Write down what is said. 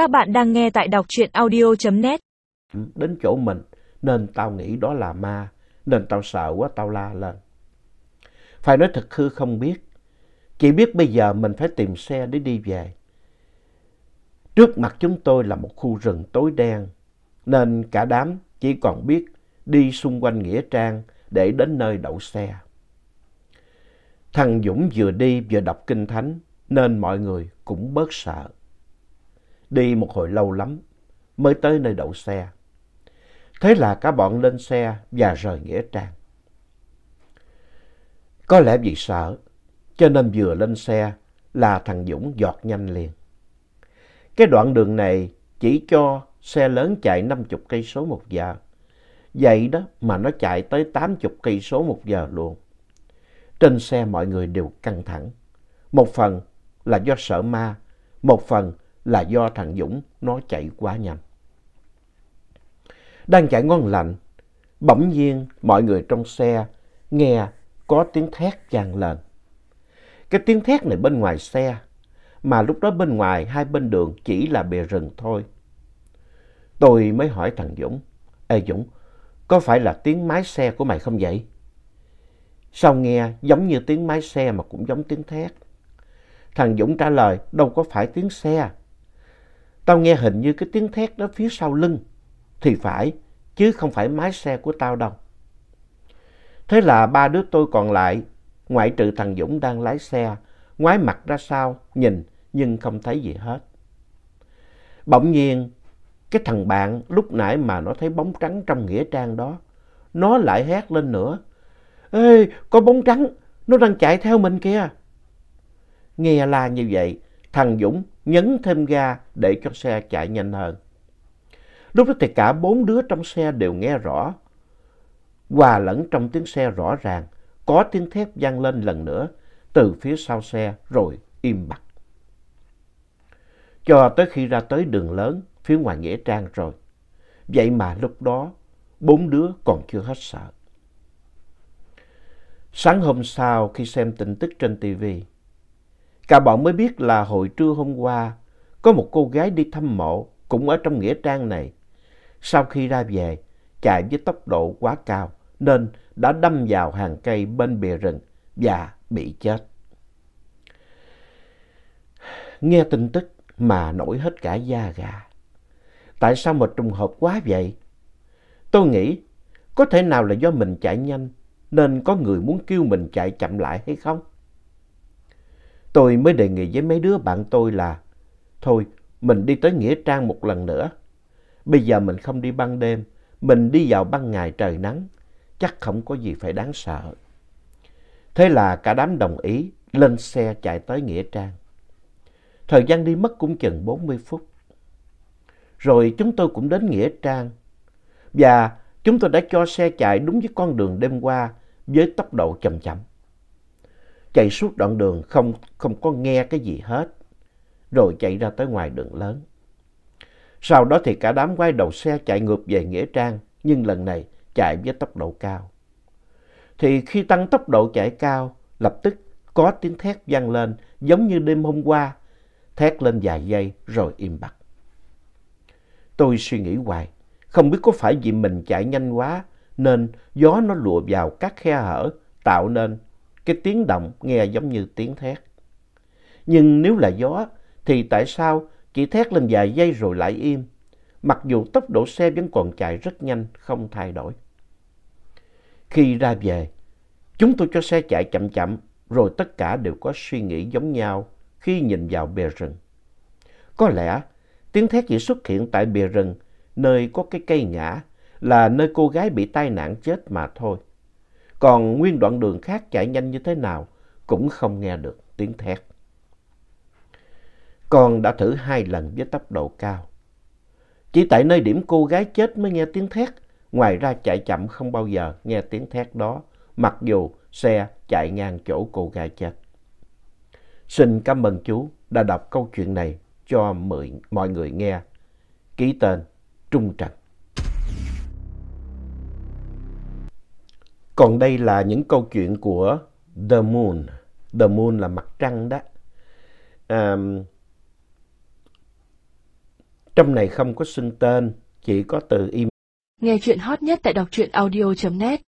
Các bạn đang nghe tại đọc truyện audio.net. Đến chỗ mình nên tao nghĩ đó là ma, nên tao sợ quá tao la lên. Phải nói thật hư không biết, chỉ biết bây giờ mình phải tìm xe để đi về. Trước mặt chúng tôi là một khu rừng tối đen, nên cả đám chỉ còn biết đi xung quanh Nghĩa Trang để đến nơi đậu xe. Thằng Dũng vừa đi vừa đọc kinh thánh nên mọi người cũng bớt sợ. Đi một hồi lâu lắm mới tới nơi đậu xe. Thế là cả bọn lên xe và rời Nghĩa Trang. Có lẽ vì sợ cho nên vừa lên xe là thằng Dũng giọt nhanh liền. Cái đoạn đường này chỉ cho xe lớn chạy 50 cây số một giờ. Vậy đó mà nó chạy tới 80 cây số một giờ luôn. Trên xe mọi người đều căng thẳng. Một phần là do sợ ma, một phần là do thằng Dũng nó chạy quá nhanh. Đang chạy ngon lành, bỗng nhiên mọi người trong xe nghe có tiếng thét vang lên. Cái tiếng thét này bên ngoài xe, mà lúc đó bên ngoài hai bên đường chỉ là bìa rừng thôi. Tôi mới hỏi thằng Dũng, Ê Dũng, có phải là tiếng máy xe của mày không vậy? Sao nghe giống như tiếng máy xe mà cũng giống tiếng thét? Thằng Dũng trả lời, đâu có phải tiếng xe. Tao nghe hình như cái tiếng thét đó phía sau lưng. Thì phải, chứ không phải mái xe của tao đâu. Thế là ba đứa tôi còn lại, ngoại trừ thằng Dũng đang lái xe, ngoái mặt ra sau, nhìn nhưng không thấy gì hết. Bỗng nhiên, cái thằng bạn lúc nãy mà nó thấy bóng trắng trong nghĩa trang đó, nó lại hét lên nữa. Ê, có bóng trắng, nó đang chạy theo mình kìa. Nghe la như vậy, thằng Dũng nhấn thêm ga để cho xe chạy nhanh hơn. Lúc đó thì cả bốn đứa trong xe đều nghe rõ. Hòa lẫn trong tiếng xe rõ ràng, có tiếng thép vang lên lần nữa từ phía sau xe rồi im bặt. Cho tới khi ra tới đường lớn phía ngoài Nghĩa Trang rồi. Vậy mà lúc đó bốn đứa còn chưa hết sợ. Sáng hôm sau khi xem tin tức trên TV, cả bọn mới biết là hồi trưa hôm qua có một cô gái đi thăm mộ cũng ở trong nghĩa trang này. Sau khi ra về, chạy với tốc độ quá cao nên đã đâm vào hàng cây bên bìa rừng và bị chết. Nghe tin tức mà nổi hết cả da gà. Tại sao một trùng hợp quá vậy? Tôi nghĩ có thể nào là do mình chạy nhanh nên có người muốn kêu mình chạy chậm lại hay không? Tôi mới đề nghị với mấy đứa bạn tôi là thôi mình đi tới Nghĩa Trang một lần nữa. Bây giờ mình không đi ban đêm, mình đi vào ban ngày trời nắng, chắc không có gì phải đáng sợ. Thế là cả đám đồng ý lên xe chạy tới Nghĩa Trang. Thời gian đi mất cũng chừng 40 phút. Rồi chúng tôi cũng đến Nghĩa Trang. Và chúng tôi đã cho xe chạy đúng với con đường đêm qua với tốc độ chậm chậm. Chạy suốt đoạn đường không, không có nghe cái gì hết. Rồi chạy ra tới ngoài đường lớn. Sau đó thì cả đám quay đầu xe chạy ngược về Nghĩa Trang. Nhưng lần này chạy với tốc độ cao. Thì khi tăng tốc độ chạy cao, lập tức có tiếng thét vang lên giống như đêm hôm qua. Thét lên vài giây rồi im bặt. Tôi suy nghĩ hoài, không biết có phải vì mình chạy nhanh quá nên gió nó lùa vào các khe hở tạo nên cái tiếng động nghe giống như tiếng thét. Nhưng nếu là gió thì tại sao chỉ thét lên vài giây rồi lại im, mặc dù tốc độ xe vẫn còn chạy rất nhanh không thay đổi. Khi ra về, chúng tôi cho xe chạy chậm chậm rồi tất cả đều có suy nghĩ giống nhau khi nhìn vào bìa rừng. Có lẽ tiếng thét chỉ xuất hiện tại bìa rừng nơi có cái cây ngã là nơi cô gái bị tai nạn chết mà thôi. Còn nguyên đoạn đường khác chạy nhanh như thế nào cũng không nghe được tiếng thét. Con đã thử hai lần với tốc độ cao. Chỉ tại nơi điểm cô gái chết mới nghe tiếng thét, ngoài ra chạy chậm không bao giờ nghe tiếng thét đó, mặc dù xe chạy ngang chỗ cô gái chết. Xin cảm ơn chú đã đọc câu chuyện này cho mọi người nghe. Ký tên Trung Trần. Còn đây là những câu chuyện của The Moon. The Moon là mặt trăng đó. À, Trong này không có xưng tên, chỉ có từ email. Nghe chuyện hot nhất tại đọc truyện audio.net